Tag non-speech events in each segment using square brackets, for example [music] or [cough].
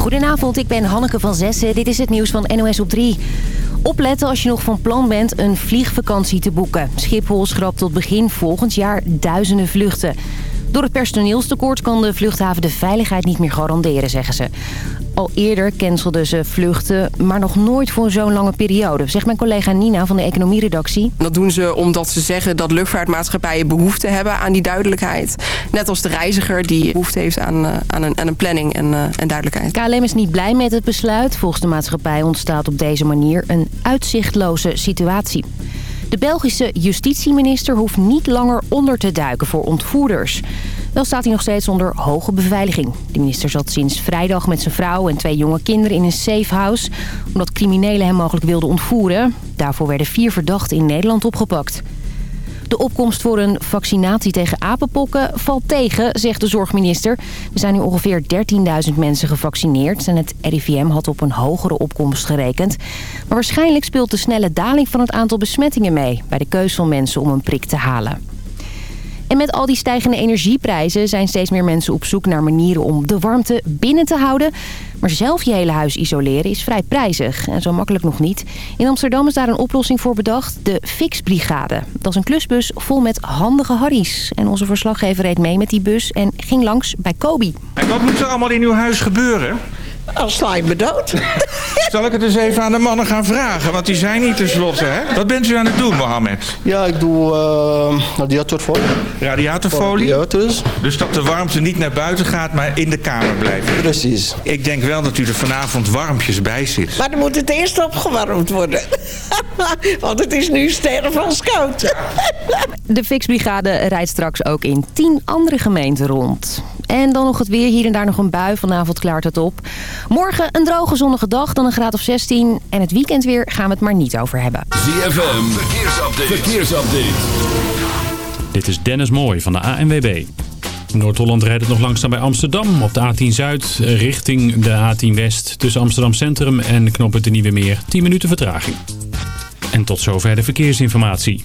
Goedenavond, ik ben Hanneke van Zessen. Dit is het nieuws van NOS op 3. Opletten als je nog van plan bent een vliegvakantie te boeken. Schiphol schrapt tot begin volgend jaar duizenden vluchten. Door het personeelstekort kan de vluchthaven de veiligheid niet meer garanderen, zeggen ze. Al eerder cancelden ze vluchten, maar nog nooit voor zo'n lange periode. Zegt mijn collega Nina van de economieredactie. Dat doen ze omdat ze zeggen dat luchtvaartmaatschappijen behoefte hebben aan die duidelijkheid. Net als de reiziger die behoefte heeft aan, uh, aan, een, aan een planning en, uh, en duidelijkheid. KLM is niet blij met het besluit. Volgens de maatschappij ontstaat op deze manier een uitzichtloze situatie. De Belgische justitieminister hoeft niet langer onder te duiken voor ontvoerders. Wel staat hij nog steeds onder hoge beveiliging. De minister zat sinds vrijdag met zijn vrouw en twee jonge kinderen in een safe house... omdat criminelen hem mogelijk wilden ontvoeren. Daarvoor werden vier verdachten in Nederland opgepakt. De opkomst voor een vaccinatie tegen apenpokken valt tegen, zegt de zorgminister. Er zijn nu ongeveer 13.000 mensen gevaccineerd... en het RIVM had op een hogere opkomst gerekend. Maar waarschijnlijk speelt de snelle daling van het aantal besmettingen mee... bij de keus van mensen om een prik te halen. En met al die stijgende energieprijzen zijn steeds meer mensen op zoek naar manieren om de warmte binnen te houden. Maar zelf je hele huis isoleren is vrij prijzig. En zo makkelijk nog niet. In Amsterdam is daar een oplossing voor bedacht. De Fixbrigade. Dat is een klusbus vol met handige harries. En onze verslaggever reed mee met die bus en ging langs bij Kobi. En wat moet er allemaal in uw huis gebeuren? Dan sla je me dood. [laughs] Zal ik het eens even aan de mannen gaan vragen? Want die zijn niet tenslotte, hè? Wat bent u aan het doen, Mohammed? Ja, ik doe uh, radiatorfolie. Radiatorfolie? Radiators. Dus dat de warmte niet naar buiten gaat, maar in de kamer blijft. Precies. Ik denk wel dat u er vanavond warmpjes bij zit. Maar dan moet het eerst opgewarmd worden. [laughs] Want het is nu stervenskoud. De Fixbrigade rijdt straks ook in tien andere gemeenten rond. En dan nog het weer. Hier en daar nog een bui. Vanavond klaart het op. Morgen een droge zonnige dag, dan een graad of 16. En het weekend weer gaan we het maar niet over hebben. ZFM, verkeersupdate. verkeersupdate. Dit is Dennis Mooij van de ANWB. Noord-Holland rijdt het nog langzaam bij Amsterdam. Op de A10 Zuid richting de A10 West. Tussen Amsterdam Centrum en Knoppen de Nieuwe Meer. 10 minuten vertraging. En tot zover de verkeersinformatie.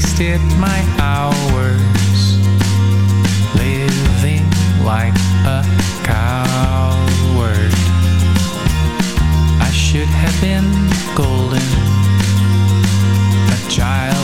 wasted my hours living like a coward. I should have been golden, a child.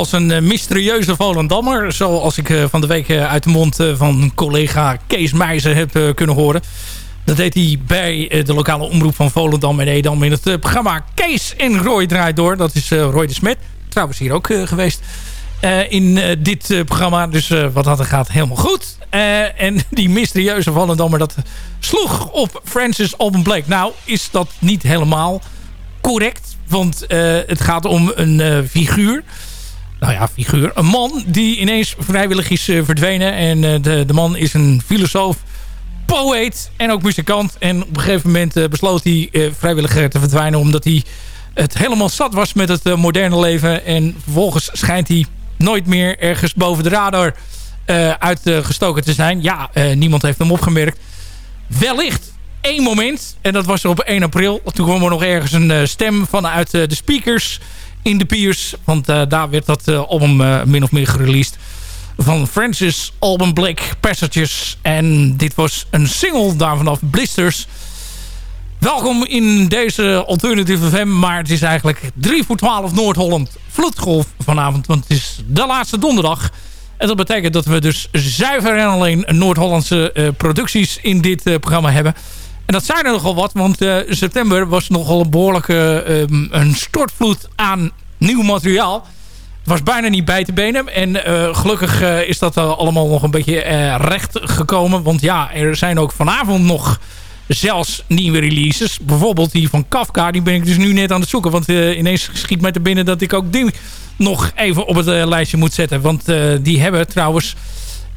Als een eh, mysterieuze Volendammer. Zoals ik eh, van de week eh, uit de mond van collega Kees Meijzer heb kunnen horen. Dat deed hij bij de lokale omroep van Volendam en Edam in het programma Kees en Roy draait door. Dat is Roy de Smet. Trouwens hier ook geweest in dit programma. Dus wat dat gaat helemaal goed. En [laughs] die mysterieuze Volendammer dat sloeg op Francis Alban Blake. Nou is dat niet helemaal correct. Want het gaat om een figuur. Nou ja, figuur. Een man die ineens vrijwillig is eh, verdwenen. En eh, de, de man is een filosoof, poëet en ook muzikant. En op een gegeven moment eh, besloot hij vrijwillig te verdwijnen. Omdat hij het helemaal zat was met het moderne leven. En vervolgens schijnt hij nooit meer ergens boven de radar uitgestoken te zijn. Ja, niemand heeft hem opgemerkt. Wellicht één moment. En dat was op 1 april. Toen kwam er nog ergens een stem vanuit de speakers in de Piers. Want eh, daar werd dat eh, album eh, min of meer gereleased. Van Francis Alban Blake Passages. En dit was een single daarvan af. Blisters. Welkom in deze Alternative FM. Maar het is eigenlijk 3 voor 12 Noord-Holland vloedgolf vanavond. Want het is de laatste donderdag. En dat betekent dat we dus zuiver en alleen Noord-Hollandse producties in dit programma hebben. En dat zijn er nogal wat, want eh, september was nogal een behoorlijke ehm, een stortvloed aan nieuw materiaal. Het was bijna niet bij te benen. En eh, gelukkig eh, is dat allemaal nog een beetje recht gekomen. Want ja, er zijn ook vanavond nog zelfs nieuwe releases. Bijvoorbeeld die van Kafka. Die ben ik dus nu net aan het zoeken. Want ineens schiet mij te binnen dat ik ook die nog even op het lijstje moet zetten. Want die hebben trouwens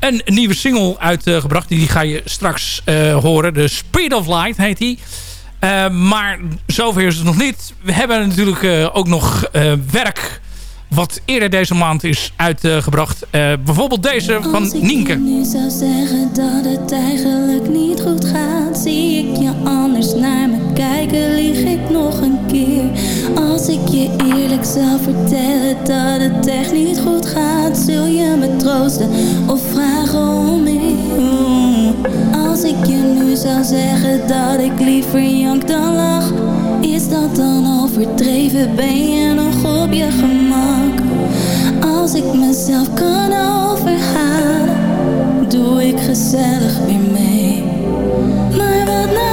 een nieuwe single uitgebracht. die ga je straks eh, horen. De Speed of Light heet die. Eh, maar zover is het nog niet. We hebben natuurlijk eh, ook nog werk wat eerder deze maand is uitgebracht. Bijvoorbeeld deze van Nienke. nu zou zeggen dat het eigenlijk niet goed gaat Zie ik je anders naar me kijken, lieg ik nog een keer. Als ik je eerlijk zou vertellen dat het echt niet goed gaat Zul je me troosten of vragen om meer. Als ik je nu zou zeggen dat ik liever jank dan lach Is dat dan overdreven, ben je nog op je gemak? Als ik mezelf kan overhalen Doe ik gezellig weer mee. Maar wat nou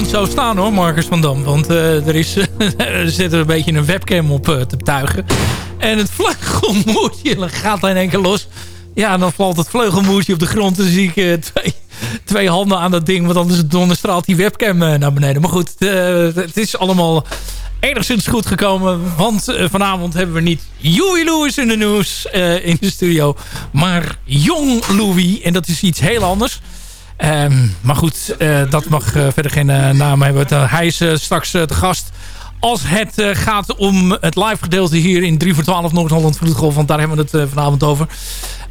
de hele avond zo staan hoor, Marcus van Dam. Want eh, er, is, [laughs] er zit er een beetje een webcam op te tuigen. En het vleugelmoertje gaat in één keer los. Ja, dan valt het vleugelmoertje op de grond. En dan zie ik twee, twee handen aan dat ding. Want anders donderstraalt die webcam naar beneden. Maar goed, het is allemaal enigszins goed gekomen. Want vanavond hebben we niet Joey Louis in de nieuws in de studio. Maar Jong Louis. En dat is iets heel anders. Ehm, maar goed, uh, dat mag uh, verder geen uh, naam hebben. hij is straks de gast als het gaat om het live gedeelte hier in 3 voor 12 Noord-Holland Vloedgolf. Want daar hebben we het vanavond over.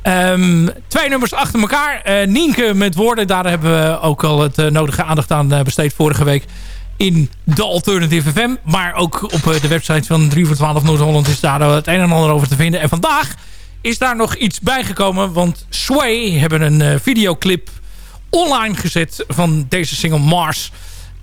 Um, twee nummers achter elkaar. Nienke met woorden. Daar hebben we ook al het nodige aandacht aan besteed vorige week. In de Alternative FM. Maar ook op de website van 3 voor 12 Noord-Holland is daar het een en ander over te vinden. En vandaag is daar nog iets bijgekomen. Want Sway hebben een videoclip online gezet van deze single Mars.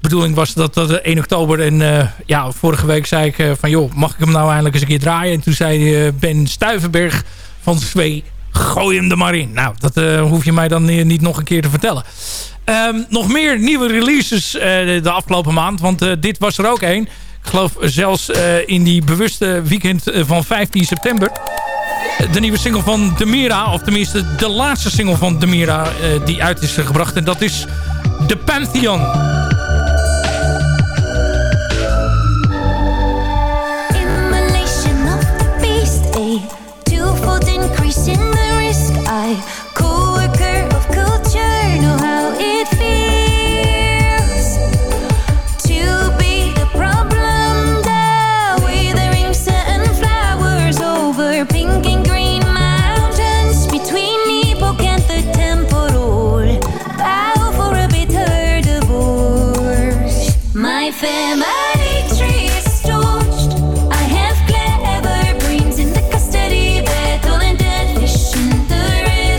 De bedoeling was dat dat 1 oktober en uh, ja, vorige week zei ik uh, van joh, mag ik hem nou eindelijk eens een keer draaien? En toen zei uh, Ben Stuivenberg van Zwee, gooi hem er maar in. Nou, dat hoef je mij dan niet nog een keer te vertellen. Um, nog meer nieuwe releases de afgelopen maand, want dit was er ook één. Ik geloof zelfs in die bewuste weekend van 15 september de nieuwe single van Demira. Of tenminste de laatste single van Demira uh, die uit is gebracht. En dat is The Pantheon.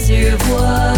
Reservoir.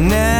now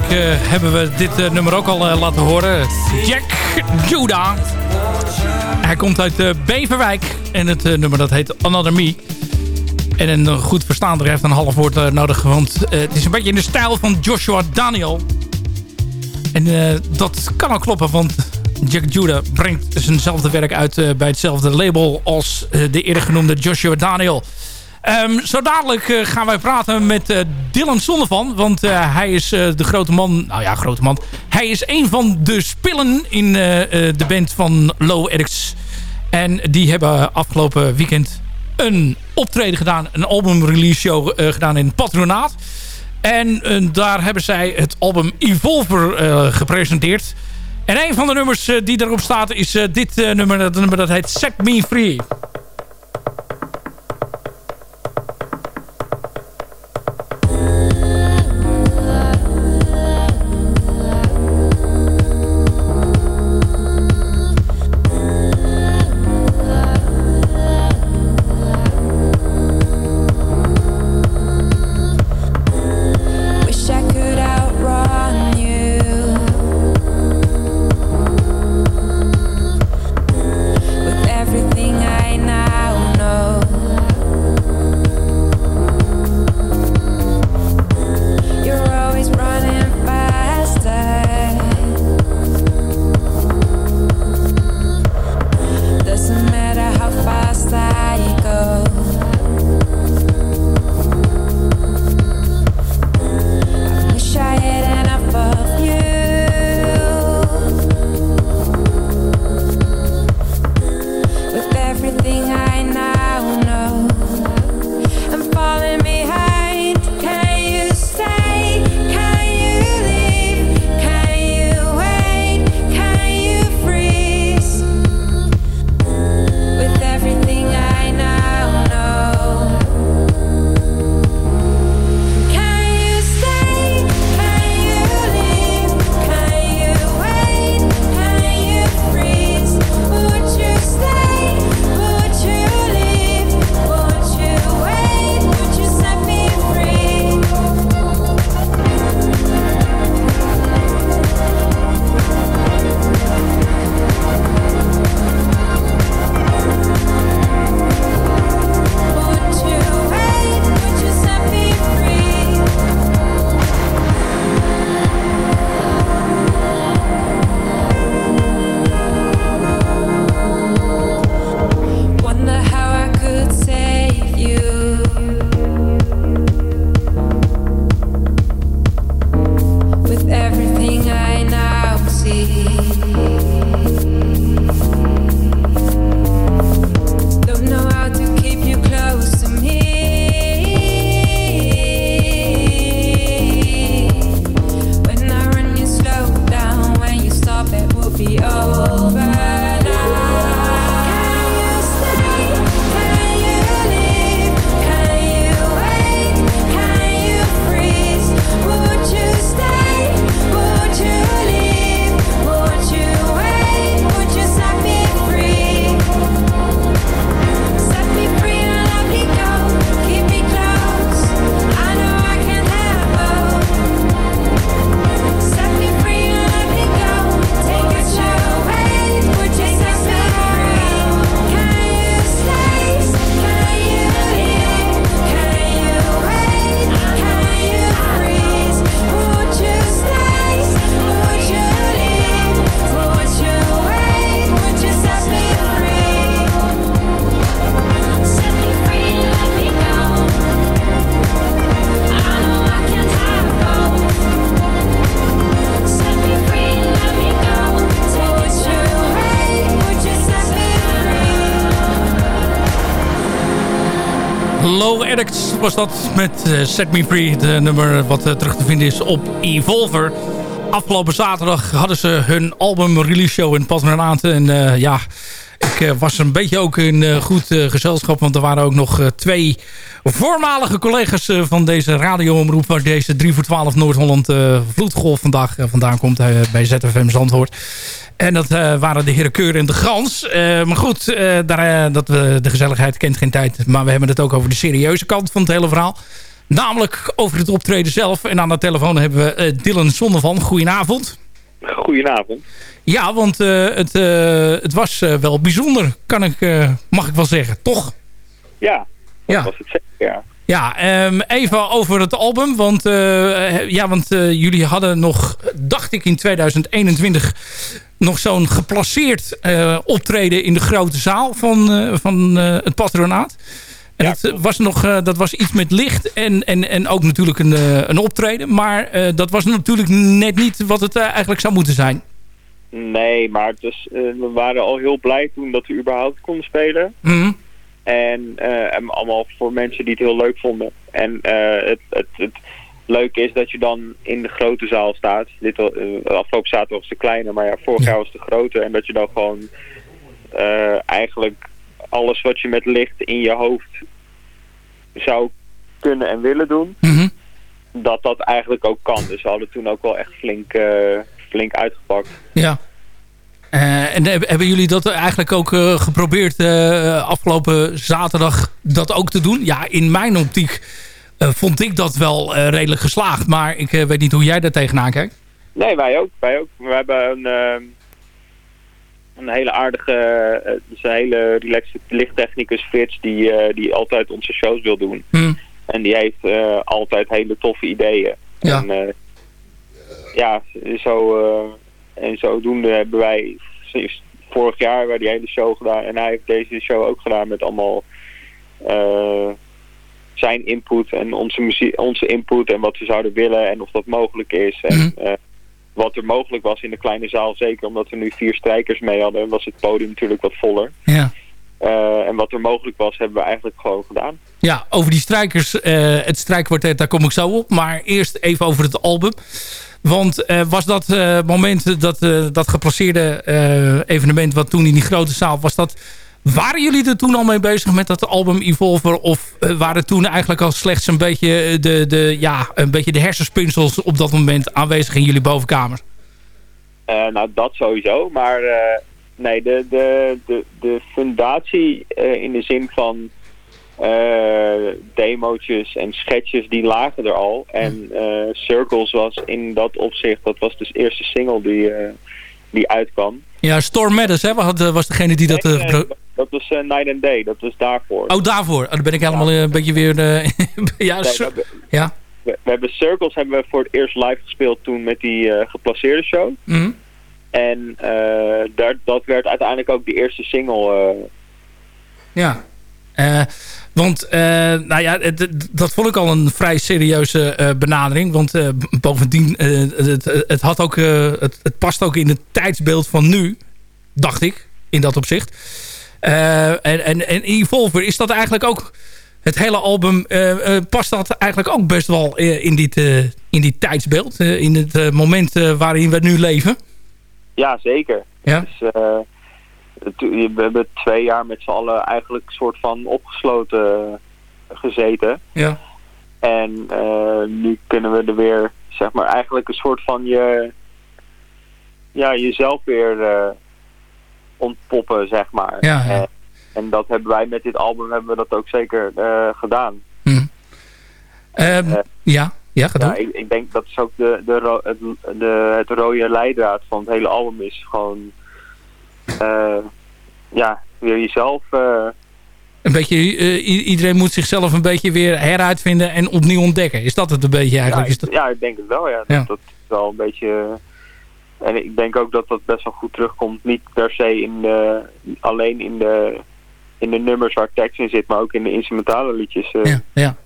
week eh, hebben we dit eh, nummer ook al eh, laten horen. Jack Judah. Hij komt uit Beverwijk. En het nummer dat heet Another Me. En een goed verstaander heeft een half woord nodig. Want het is een beetje in de stijl van Joshua Daniel. En dat kan ook kloppen. Want Jack Judah brengt zijnzelfde werk uit bij hetzelfde label als de eerder genoemde Joshua Daniel. Ehm, zo dadelijk eh, gaan wij praten met eh, Dylan Zonnevan. Want eh, hij is de grote man. Nou ja, grote man. Hij is een van de spillen in de band van Low Eric's. En die hebben afgelopen weekend een optreden gedaan. Een album release show gedaan in Patronaat. En daar hebben zij het album Evolver gepresenteerd. En een van de nummers die erop staat is dit nummer. Dat nummer dat heet Set Me Free. Low Addicts was dat met eh, Set Me Free. Het nummer wat eh, terug te vinden is op Evolver. Afgelopen zaterdag hadden ze hun album release show in Patronaat. En eh, ja, ik was een beetje ook in goed gezelschap. Want er waren ook nog twee voormalige collega's van deze radioomroep... waar deze 3 voor 12 Noord-Holland Vloedgolf vandaag vandaan komt bij ZFM Zandvoort. En dat eh, waren de heren Keur en de Grans. Eh, maar goed, eh, daar, dat, we de gezelligheid kent geen tijd. Maar we hebben het ook over de serieuze kant van het hele verhaal. Namelijk over het optreden zelf. En aan de telefoon hebben we Dylan Zonnevan. Goedenavond. Goedenavond. Ja, want het, het was wel bijzonder, kan ik, mag ik wel zeggen. Toch? Ja, dat Ja. was het zeker, ja. Ja, ehm, even over het album. Want, ja, want jullie hadden nog, dacht ik in 2021... nog zo'n geplaceerd eh, optreden in de grote zaal van, eh, van eh, het patronaat. En dat, eh, was nog, dat was iets met licht en, en, en ook natuurlijk een, een optreden. Maar dat was natuurlijk net niet wat het eigenlijk zou moeten zijn. Nee, maar het is, we waren al heel blij toen dat we überhaupt konden spelen. Mhm. En, en allemaal voor mensen die het heel leuk vonden. En het, het, het leuke is dat je dan in de grote zaal staat. Dit, eh, afgelopen zaterdag was de kleine, maar ja, vorig jaar was de grote. En dat je dan gewoon eh, eigenlijk alles wat je met licht in je hoofd zou kunnen en willen doen. Mhm. Dat dat eigenlijk ook kan. Dus we hadden toen ook wel echt flink, eh, flink uitgepakt. Ja. En heb- hebben jullie dat eigenlijk ook geprobeerd afgelopen zaterdag dat ook te doen? Ja, in mijn optiek vond ik dat wel eh, redelijk geslaagd. Maar ik eh, weet niet hoe jij daar tegenaan kijkt. Nee, wij ook. Wij ook. We hebben een, een hele aardige, eh, dus een hele relaxed lichttechnicus Frits die, eh, die altijd onze shows wil doen. Hm. En die heeft eh, altijd hele toffe ideeën. Ja. En eh, ja, zo, eh, en zodoende hebben wij sinds vorig jaar wij die hele show gedaan. En hij heeft deze show ook gedaan met allemaal eh, zijn input en onze, muziek, onze input en wat we zouden willen en of dat mogelijk is. En eh, wat er mogelijk was in de kleine zaal, zeker omdat we nu vier strijkers mee hadden, was het podium natuurlijk wat voller. Ja. Eh, en wat er mogelijk was, hebben we eigenlijk gewoon gedaan. Ja, over die strijkers, eh, het strijkkwartet, daar kom ik zo op. Maar eerst even over het album. Want was dat moment, dat, dat geplaceerde evenement... wat toen in die grote zaal was, dat... Waren jullie er toen al mee bezig met dat album Evolver? Of eh, waren toen eigenlijk al slechts een beetje de, de, ja, een beetje de hersenspinsels op dat moment aanwezig in jullie bovenkamer? Eh, nou, dat sowieso. Maar eh, nee, de, de, de, de fundatie eh, in de zin van eh demootjes en sketches, die lagen er al. En eh, Circles was in dat opzicht, dat was dus de eerste single die, eh, die uitkwam. Ja, Storm Matters hè, was, was degene die dat... eh, Nee, nee, gepro- dat was eh, Night and Day, dat was daarvoor. oh, daarvoor. Oh, dan ben ik helemaal eh, een beetje weer... eh, [laughs] ja, Nee, we, hebben, ja. we, we hebben Circles hebben we voor het eerst live gespeeld toen met die eh, geplaceerde show. Mhm. En eh, daar, dat werd uiteindelijk ook de eerste single. eh, Ja. Eh, want, eh, nou ja, dat vond ik al een vrij serieuze eh, benadering. Want bovendien, het, het, had ook, het, het past ook in het tijdsbeeld van nu, dacht ik, in dat opzicht. En, en, en Evolver, is dat eigenlijk ook, het hele album, past dat eigenlijk ook best wel in, dit, in dit tijdsbeeld? in het moment waarin we nu leven? ja, zeker. Ja. Dus, we hebben twee jaar met z'n allen eigenlijk soort van opgesloten gezeten. Ja. En eh, nu kunnen we er weer, zeg maar, eigenlijk een soort van je, ja, jezelf weer eh, ontpoppen, zeg maar. Ja, ja. En, en dat hebben wij met dit album hebben we dat ook zeker eh, gedaan. Ehm, ja, ja, ga Ja, door. ik, ik denk dat is ook de, de, het, de, het rode leidraad van het hele album is gewoon eh, ja, weer jezelf eh, Een beetje, eh, iedereen moet zichzelf een beetje weer heruitvinden en opnieuw ontdekken. Is dat het een beetje ja, eigenlijk? Ik, ja, ik denk het wel ja. Ja. Dat, dat is wel een beetje en ik denk ook dat dat best wel goed terugkomt. Niet per se in de, alleen in de, in de nummers waar tekst in zit, maar ook in de instrumentale liedjes eh, ja.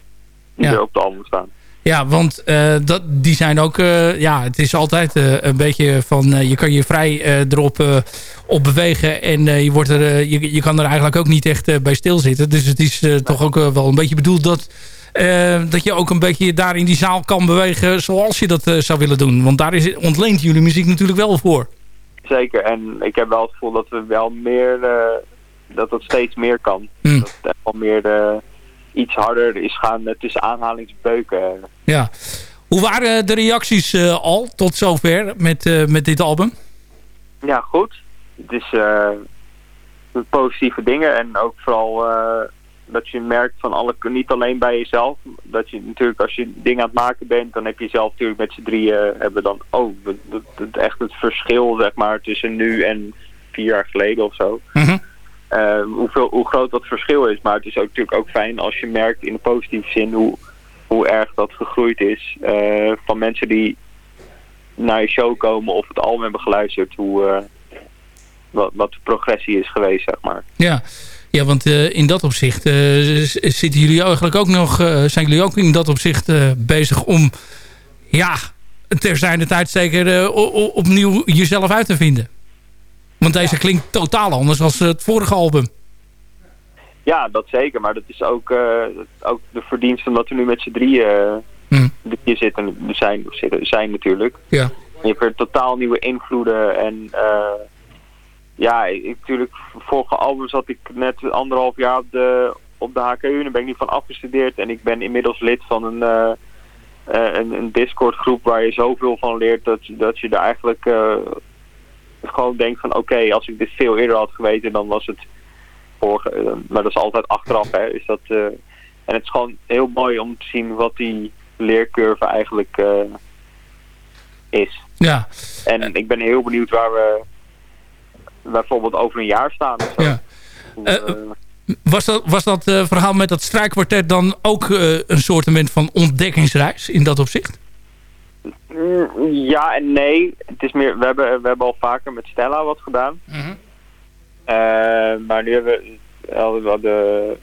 die Ja. er op het album staan. Ja, want eh, dat, die zijn ook... eh, ja, het is altijd eh, een beetje van... je kan je vrij erop op bewegen. En je, wordt er, je, je kan er eigenlijk ook niet echt bij stilzitten. Dus het is toch ook wel een beetje bedoeld dat... dat je ook een beetje daar in die zaal kan bewegen... zoals je dat zou willen doen. Want daar is, ontleent jullie muziek natuurlijk wel voor. Zeker, en ik heb wel het gevoel dat we wel meer, dat het steeds meer kan. Hmm. Dat het echt wel meer eh, iets harder is gaan eh, tussen aanhalingsbeuken. Ja. Hoe waren de reacties eh, al tot zover met, eh, met dit album? Ja, goed. Het is eh, positieve dingen en ook vooral eh, dat je merkt van alle, niet alleen bij jezelf, dat je natuurlijk als je dingen aan het maken bent, dan heb je zelf natuurlijk met z'n drieën hebben dan, oh, echt het verschil zeg maar tussen nu en vier jaar geleden of zo. Eh, hoeveel, hoe groot dat verschil is. Maar het is ook, natuurlijk ook fijn als je merkt in de positieve zin hoe, hoe erg dat gegroeid is. eh, van mensen die naar je show komen of het album hebben geluisterd. Hoe, eh, wat, wat de progressie is geweest, zeg maar. Ja, ja want in dat opzicht zitten jullie eigenlijk ook nog, zijn jullie ook in dat opzicht bezig om, ja, ter zijde tijd zeker opnieuw jezelf uit te vinden. Want deze klinkt totaal anders dan het vorige album. Ja, dat zeker. Maar dat is ook, eh, ook de verdienst omdat we nu met z'n drieën Hmm. hier zitten, zijn, zitten, zijn natuurlijk. Ja. Je hebt weer totaal nieuwe invloeden en eh, ja, ik, natuurlijk, vorige album zat ik net anderhalf jaar op de, op de HKU en daar ben ik niet van afgestudeerd en ik ben inmiddels lid van een, eh, eh, een, een Discord groep waar je zoveel van leert dat, dat je er eigenlijk eh, gewoon denkt van oké, als ik dit veel eerder had geweten dan was het vorige, eh, maar dat is altijd achteraf hè, is dat, eh, en het is gewoon heel mooi om te zien wat die leercurve eigenlijk eh, is. Ja. En ik ben heel benieuwd waar we bijvoorbeeld over een jaar staan. of zo. Ja. Was dat, was dat verhaal met dat strijkkwartet dan ook eh, een soort van ontdekkingsreis in dat opzicht? Mm, ja en nee. Het is meer, we, hebben, we hebben al vaker met Stella wat gedaan. Eh, maar nu hebben we, hadden we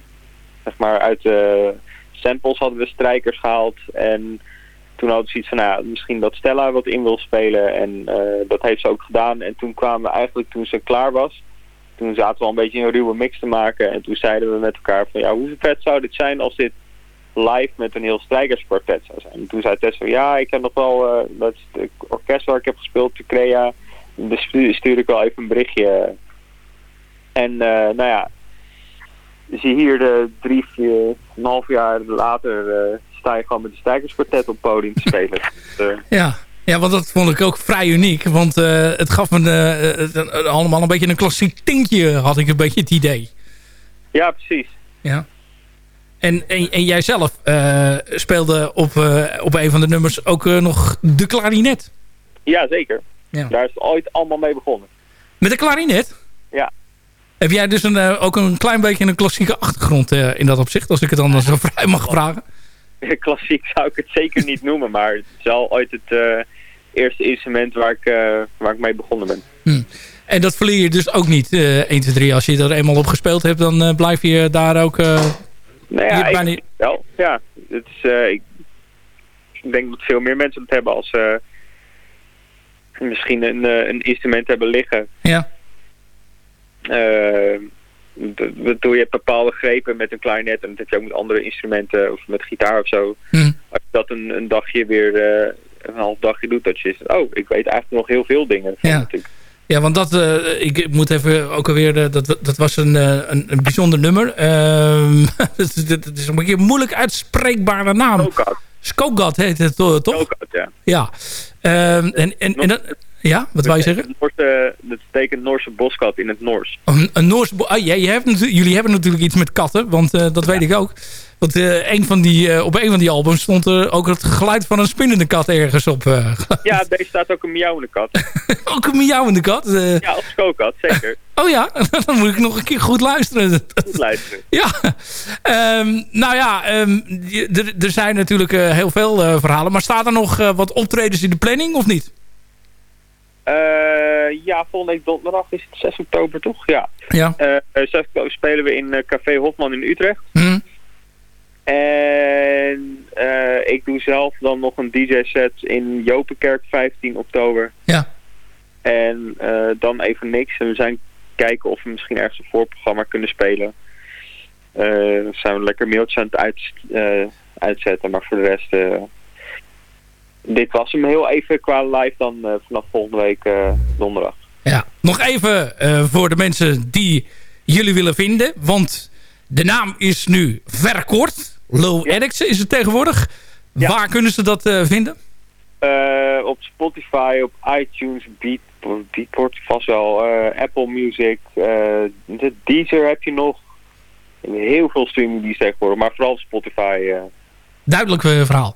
zeg maar, uit de samples hadden we strijkers gehaald. En toen hadden we zoiets van, nou, misschien dat Stella wat in wil spelen. En eh, dat heeft ze ook gedaan. En toen kwamen we eigenlijk, toen ze klaar was, toen zaten we al een beetje een ruwe mix te maken. En toen zeiden we met elkaar van, ja, hoe vet zou dit zijn als dit live met een heel strijkerskwartet zou zijn. En toen zei Tess van, ja, ik heb nog wel, eh, dat is het orkest waar ik heb gespeeld, de Crea. Dus stu- stuurde ik wel even een berichtje. En eh, nou ja, zie hier de drie, vier, een half jaar later eh, sta je gewoon met de strijkerskwartet op het podium te spelen. [laughs] Dus, Ja. ja, want dat vond ik ook vrij uniek. Want het gaf me allemaal een beetje een klassiek tintje, had ik een beetje het idee. ja, precies. Ja. En, en, en jij zelf eh, speelde op, eh, op een van de nummers ook eh, nog de klarinet. Ja, zeker. Ja. Daar is het ooit allemaal mee begonnen. Met de klarinet? Ja. Heb jij dus een, ook een klein beetje een klassieke achtergrond in dat opzicht? Als ik het dan zo vrij mag vragen. [laughs] Klassiek zou ik het zeker niet noemen, maar het is wel ooit het eerste instrument waar ik, waar ik mee begonnen ben. Hm. En dat verleer je dus ook niet, eh 1, 2, 3. Als je er eenmaal op gespeeld hebt, dan blijf je daar ook... eh, Nou ja, ik, wel, ja. Het is, eh, ik, denk dat veel meer mensen het hebben als ze misschien een, eh, een instrument hebben liggen. Ja. Eh, bedoel, je hebt bepaalde grepen met een klarinet en dat heb je ook met andere instrumenten of met gitaar of zo. Hm. Als je dat een, een dagje weer, eh, een half dagje doet, dat je zegt, oh, ik weet eigenlijk nog heel veel dingen. van Ja. natuurlijk. Ja, want dat, eh, ik moet even ook alweer, eh, dat, dat was een, eh, een, een bijzonder nummer. Ehm, [laughs] het, is- het is een beetje een moeilijk uitspreekbare naam. Skogat heet het toch? ja. Ja. Ehm, en, en, en dat, ja, wat wou je zeggen? Noorse, dat betekent Noorse boskat in het Noors. Een, een Noorse... Ah, hebt natu- jullie hebben natuurlijk iets met katten, want dat weet ik ook. Want eh, een van die, eh, op een van die albums stond er ook het geluid van een spinnende kat ergens op. eh. [laughs] Ja, deze staat ook een miauwende kat. [laughs] ook een miauwende kat. Ja, of skokat, zeker. [laughs] Oh ja, dan moet ik nog een keer goed luisteren. Goed luisteren. Ja, Ehm, nou ja, ehm, er- zijn natuurlijk heel veel verhalen. Maar staat er nog wat optredens in de planning of niet? Ja, volgende week donderdag is het 6 oktober, toch? Ja. Ja. Eh, 6 oktober spelen we in Café Hofman in Utrecht. Hm. En eh, ik doe zelf dan nog een DJ-set in Jopenkerk 15 oktober. Ja. En eh, dan even niks. En we zijn kijken of we misschien ergens een voorprogramma kunnen spelen. Dan zijn we lekker mailtjes aan het uit, uitzetten. Maar voor de rest... dit was hem heel even qua live dan vanaf volgende week donderdag. Ja, nog even voor de mensen die jullie willen vinden. Want de naam is nu verkort. Low Addicts is het tegenwoordig. Waar kunnen ze dat eh, vinden? Eh, op Spotify, op iTunes, Beat, Beatport vast wel, eh, Apple Music, de Deezer heb je nog. Heel veel streamingdiensten tegenwoordig, maar vooral Spotify. Duidelijk verhaal.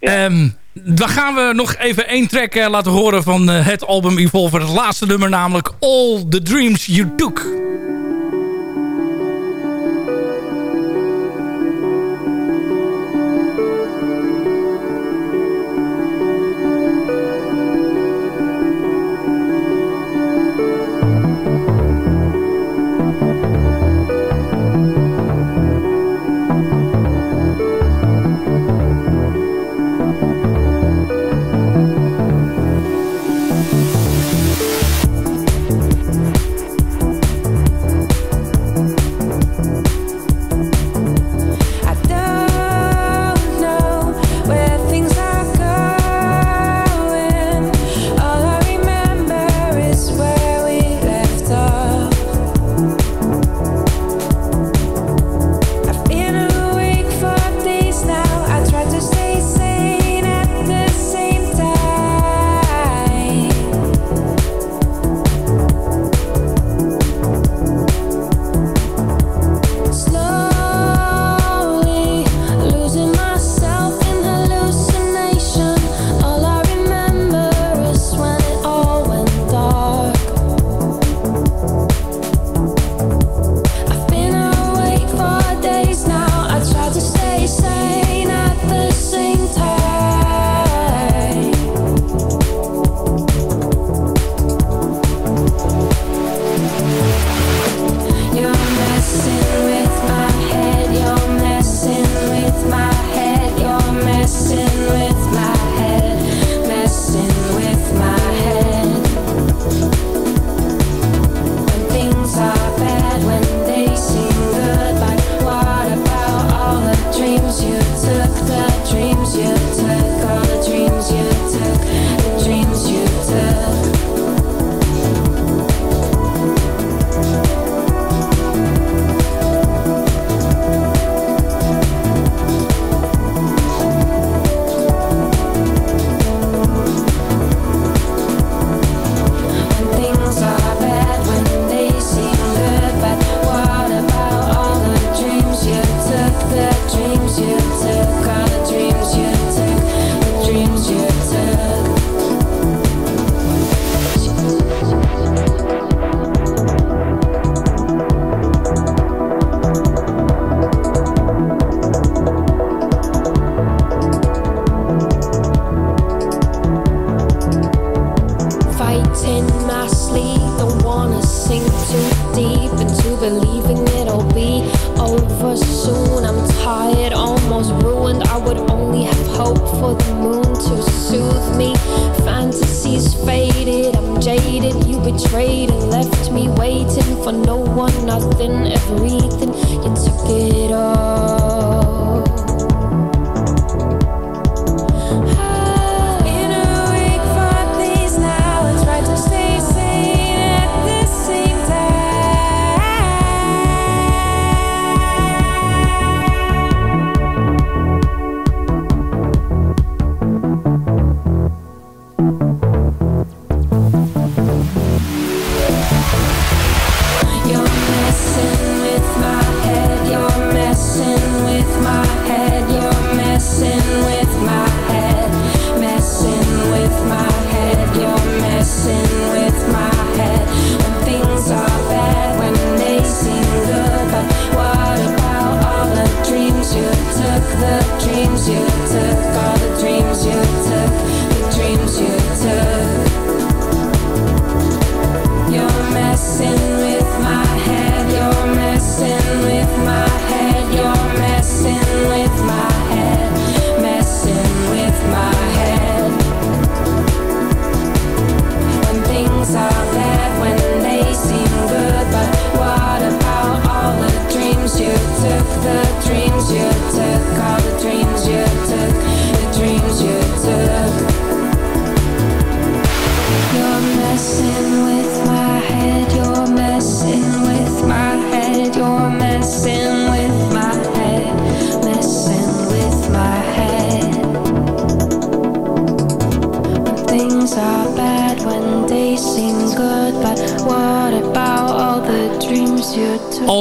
Ehm, dan gaan we nog even één track laten horen van het album Evolver. Het laatste nummer namelijk All the Dreams You Took.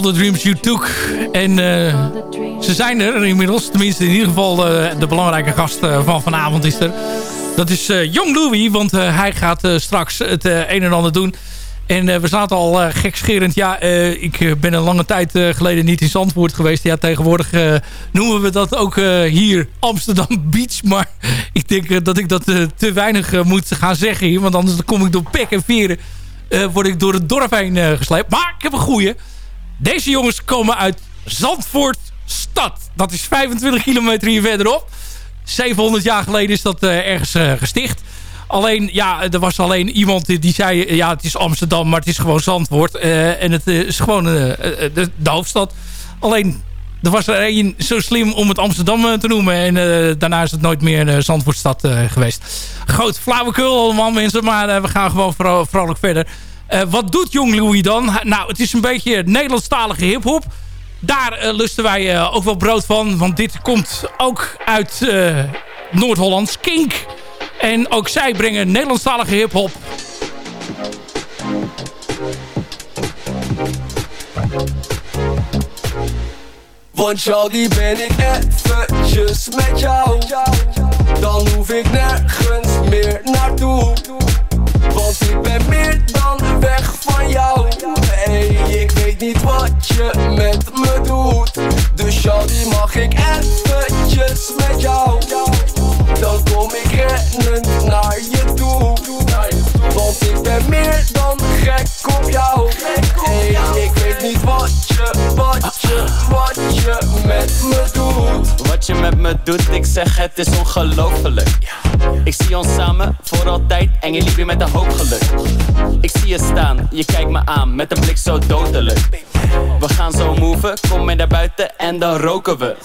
The Dreams You Took. En eh, ze zijn er inmiddels. Tenminste, in ieder geval eh, de belangrijke gast eh, van vanavond is er. Dat is Jong Louis, want hij gaat straks het een en ander doen. En we zaten al gekscherend. Ja, ik ben een lange tijd geleden niet in Zandvoort geweest. Ja, tegenwoordig noemen we dat ook hier Amsterdam [laughs] Beach. Maar ik denk dat ik dat te weinig moet gaan zeggen hier. Want anders kom ik door pek en veren. word ik door het dorp heen gesleept. Maar ik heb een goeie. Deze jongens komen uit Zandvoort stad. Dat is 25 kilometer hier verderop. 700 jaar geleden is dat eh, ergens eh, gesticht. Alleen, ja, er was alleen iemand die, zei... eh, ja, het is Amsterdam, maar het is gewoon Zandvoort. En het is gewoon de, hoofdstad. Alleen, er was er één zo slim om het Amsterdam te noemen. En daarna is het nooit meer Zandvoortstad geweest. Groot flauwekul allemaal mensen, maar we gaan gewoon vro vrolijk verder. Eh, wat doet Jong Louis dan? Nou, het is een beetje Nederlandstalige hiphop. Daar eh, lusten wij eh, ook wel brood van. Want dit komt ook uit eh, Noord-Holland. Skink. En ook zij brengen Nederlandstalige hiphop. Want die ben ik eventjes met jou Dan hoef ik nergens meer naartoe Want ik ben meer dan weg van jou. Hey, ik weet niet wat je met me doet. Dus die mag ik eventjes met jou? Dan kom ik rennend naar je toe. Want ik ben meer dan gek op jou. Hey, ik weet niet wat je, wat je, wat je met me doet Wat je met me doet, ik zeg het is ongelofelijk. Ik zie ons samen voor altijd en je liefde met een hoop geluk. Ik zie je staan, je kijkt me aan met een blik zo dodelijk. We gaan zo move, kom mee naar buiten en dan roken we.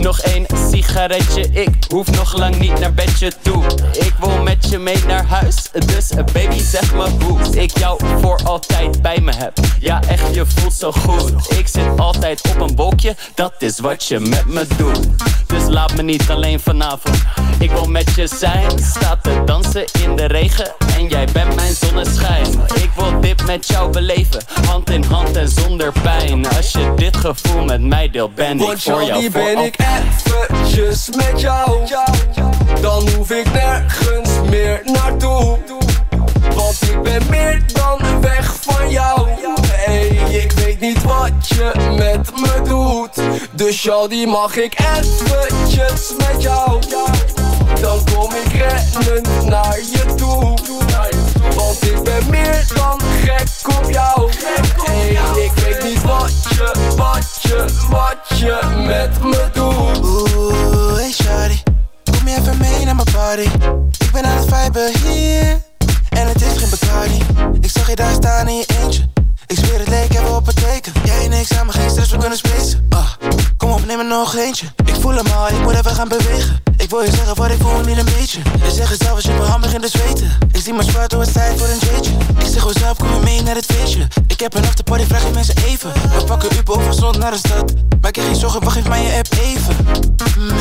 Nog één sigaretje, ik hoef nog lang niet naar bedje toe. Ik wil met je mee naar huis, dus baby zeg me hoe ik jou voor altijd bij me heb. Ja echt, je voelt zo goed. Ik zit altijd op een wolkje, dat is wat je met me doet. Dus laat me niet alleen vanavond. Ik wil met je zijn, staat te dansen in de regen. En jij bent mijn zonneschijn. Ik wil dit met jou beleven, hand in hand en zonder pijn. Als je dit gevoel met mij deelt, ben ik voor jou die voor ben ik eventjes met jou. Dan hoef ik nergens meer naartoe. Want ik ben meer dan weg van jou. Hey, ik niet wat je met me doet. Dus die mag ik eventjes met jou? Dan kom ik rennend naar je toe. Want ik ben meer dan gek op jou. Ik weet niet wat je, wat je, wat je met me doet. Oeh, hey Kom even mee naar mijn party? Ik ben aan het viben hier En het is geen Bacardi. Ik zag je daar staan in je eentje Ik zweer het leek even op het teken. Jij en ik samen geen stress, we kunnen spacen ah, Kom op, neem er nog eentje. Ik voel hem al, ik moet even gaan bewegen. Ik wil je zeggen wat ik voel, niet een beetje. Je zegt het zelf als je mijn hand begint te zweten. Ik zie mijn zwart, hoe het tijd voor een jeetje. Ik zeg zelf, kom je mee naar het feestje? Ik heb een afterparty, vraag je mensen even. We pakken Uber over zon naar de stad. Maak je geen zorgen, wacht geef mij je app even.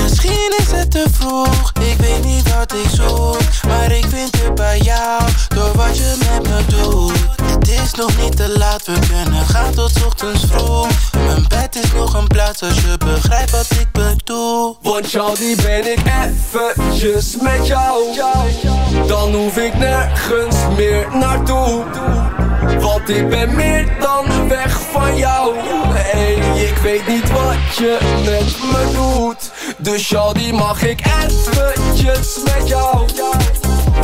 Misschien is het te vroeg, ik weet niet wat ik zoek. Maar ik vind het bij jou, door wat je met me doet. Het is nog niet te laat, we kunnen gaan tot ochtends vroeg. Mijn bed is nog een plaats als je begrijpt wat ik bedoel. Want die ben ik eventjes met jou. Dan hoef ik nergens meer naartoe. Want ik ben meer dan weg van jou. Hey, ik weet niet wat je met me doet. Dus die mag ik eventjes met jou?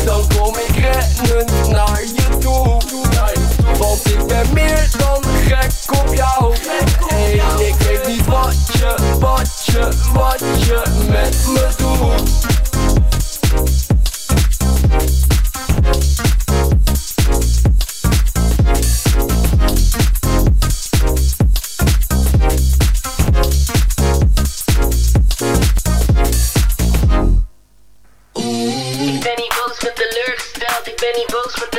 Dan kom ik rennend naar je toe Want ik ben meer dan gek op jou. Hey, ik weet niet wat je, wat je, wat je met me doet. Ik ben niet boos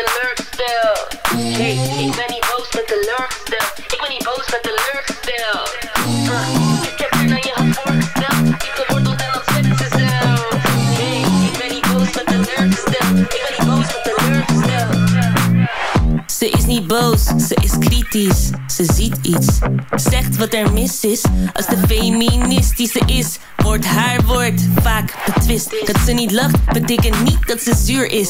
niet boos, ze is kritisch. Ze ziet iets, zegt wat er mis is. Als de feministische is, wordt haar woord vaak betwist. Dat ze niet lacht, betekent niet dat ze zuur is.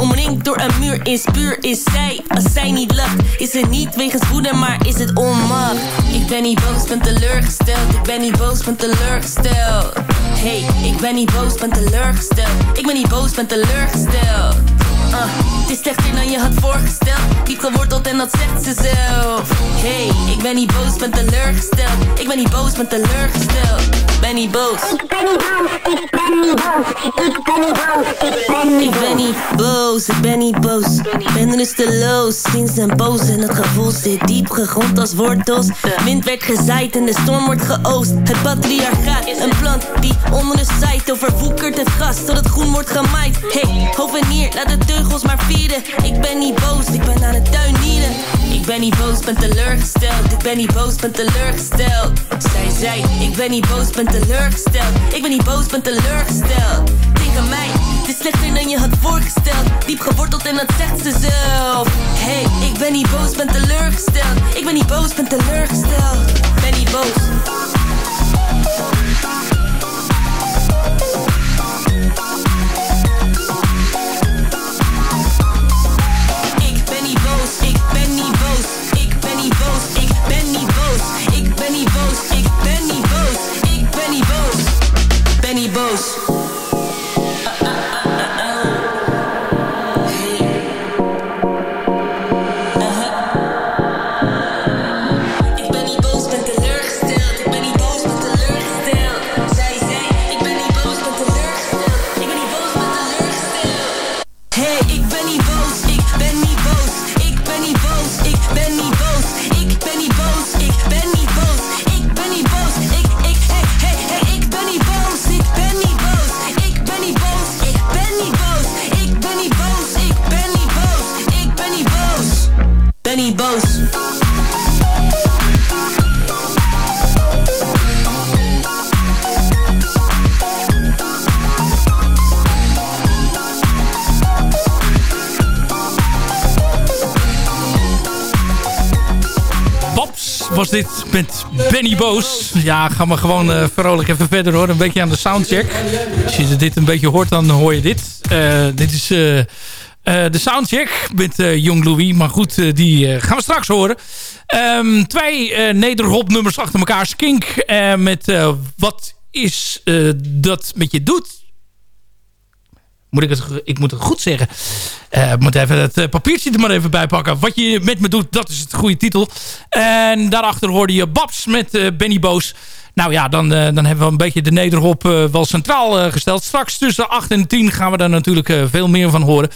Omringd door een muur is puur is zij. Als zij niet lacht, is het niet wegens woede, maar is het onmacht. Ik ben niet boos, ben teleurgesteld. Ik ben niet boos, ben teleurgesteld. Hey, ik ben niet boos, ben teleurgesteld. Ik ben niet boos, ben teleurgesteld. Uh, het is slechter dan je had voorgesteld. Diep geworteld en dat zegt ze zelf. Hey, ik ben niet boos, ben teleurgesteld. Ik ben niet boos, ben teleurgesteld. Ben niet boos. Ik ben niet boos, ik ben niet boos. Ik ben niet boos, ik ben niet boos. Ik ben niet boos, ik ben niet boos. Ben rusteloos, sinds een boos en het gevoel zit diep gegrond als wortels. Wind werd gezaaid en de storm wordt geoost. Het patriarchaat, een plant die onder de zijt overwoekert het gras tot het groen wordt gemaaid. Hey, hovenier, laat de teugels maar vieren. Ik ben niet boos, ik ben aan het tuinieren. Ik ben niet boos, ben teleurgesteld. Ik ben niet boos, ben teleurgesteld. Zij zei, ik ben niet boos, ben teleurgesteld. Ik ben niet boos, ben teleurgesteld. Tegen mij, het is slechter dan je had voorgesteld. Diep geworteld en dat zegt ze zelf. Hey, ik ben niet boos, ben teleurgesteld. Ik ben niet boos, ben teleurgesteld. Ben niet boos. Boos. Ja, gaan we gewoon eh, vrolijk even verder hoor. Een beetje aan de soundcheck. Als je dit een beetje hoort, dan hoor je dit. Eh, dit is eh, de soundcheck met Young Louis. Maar goed, die gaan we straks horen. Ehm, twee nederhop nummers achter elkaar. Skink met Wat is dat met je doet? Moet ik, het, moet het goed zeggen. Ik moet even het eh, papiertje er maar even bij pakken. Wat je met me doet, dat is het goede titel. En daarachter hoorde je Babs met eh, Benny Boos. Nou ja, dan, dan hebben we een beetje de nederhop wel centraal gesteld. Straks tussen 8 en 10 gaan we daar natuurlijk veel meer van horen.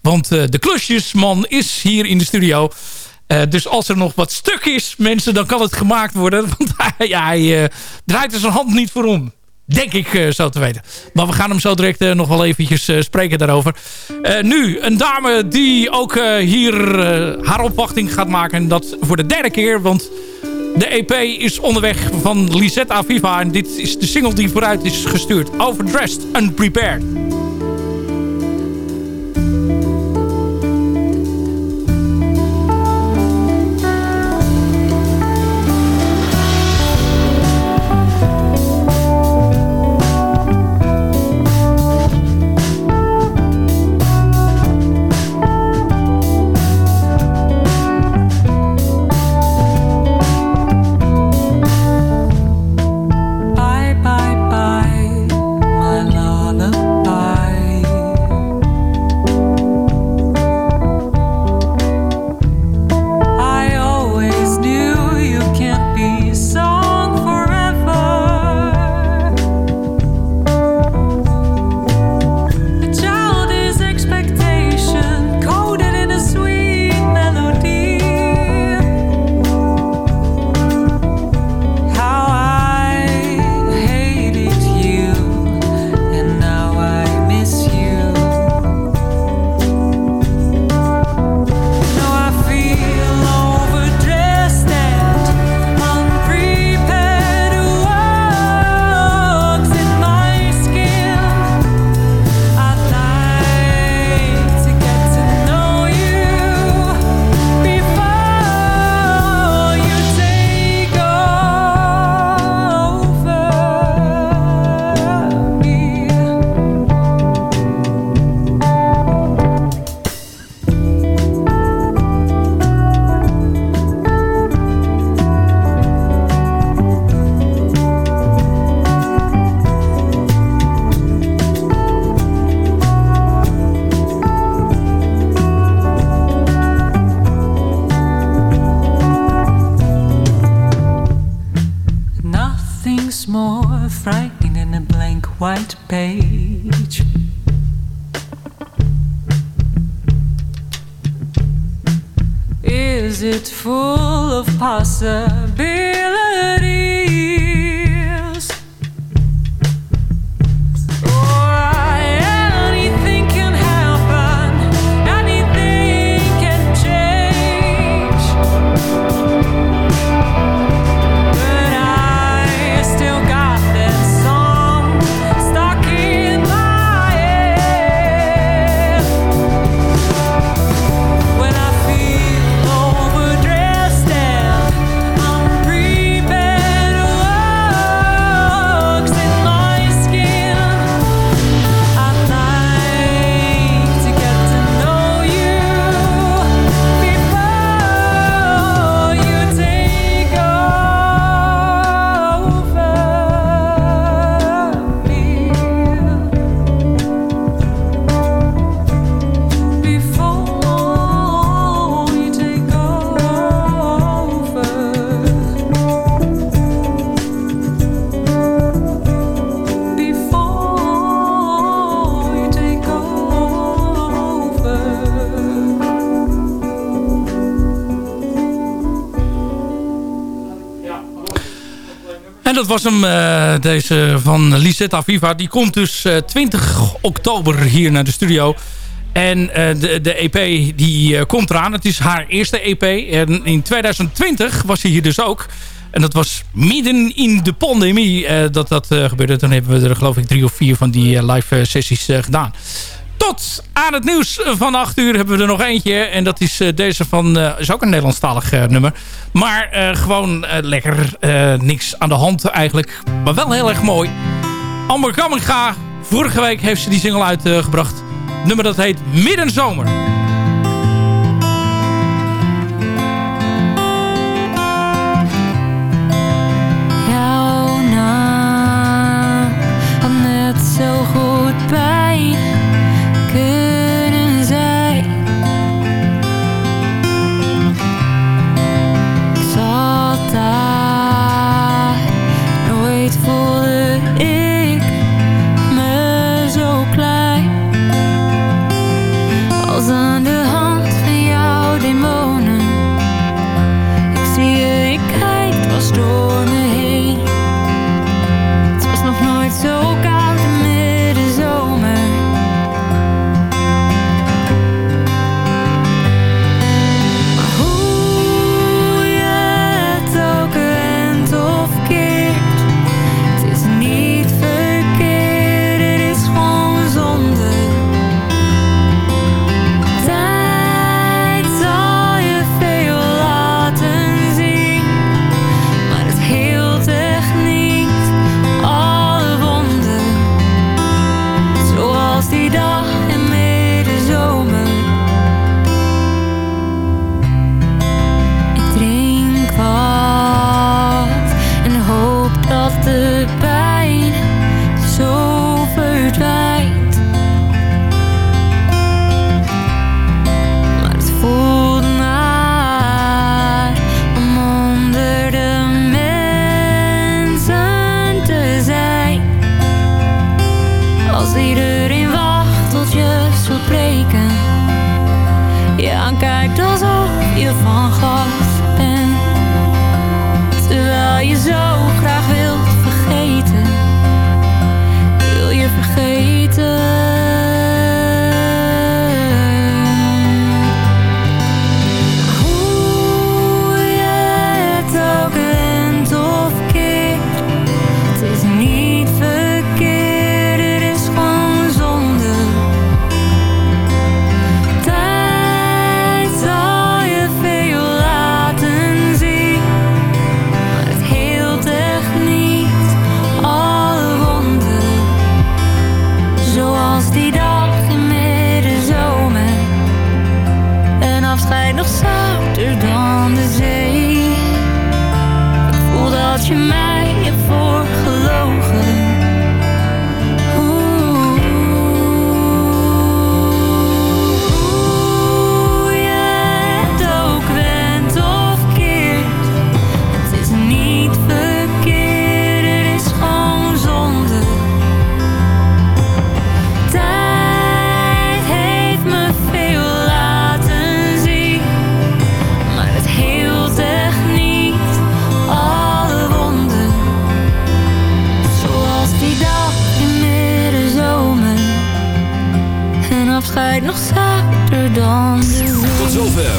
Want de klusjesman is hier in de studio. Dus als er nog wat stuk is, mensen, dan kan het gemaakt worden. [laughs] Want hij, hij draait er zijn hand niet voor om. Denk ik eh, zo te weten. Maar we gaan hem zo direct eh, nog wel eventjes eh, spreken daarover. Nu, een dame die ook hier haar opwachting gaat maken. En dat voor de derde keer, want de EP is onderweg van Lisette Aviva. En dit is de single die vooruit is gestuurd. Overdressed, Unprepared. nothing's more frightening than a blank white page. Is it full of possibilities? En dat was hem, eh, deze van Lisetta Viva. Die komt dus eh, 20 oktober hier naar de studio. En eh, de, de EP die eh, komt eraan. Het is haar eerste EP. En in 2020 was ze hier dus ook. En dat was midden in de pandemie eh, dat dat eh, gebeurde. Toen hebben we er geloof ik drie of vier van die eh, live eh, sessies eh, gedaan. Tot aan het nieuws van 8 uur hebben we er nog eentje. En dat is eh, deze van, eh, is ook een Nederlandstalig eh, nummer. Maar gewoon lekker, niks aan de hand eigenlijk. Maar wel heel erg mooi. Amber Kamminga, vorige week heeft ze die single uitgebracht. nummer dat heet Middenzomer. Als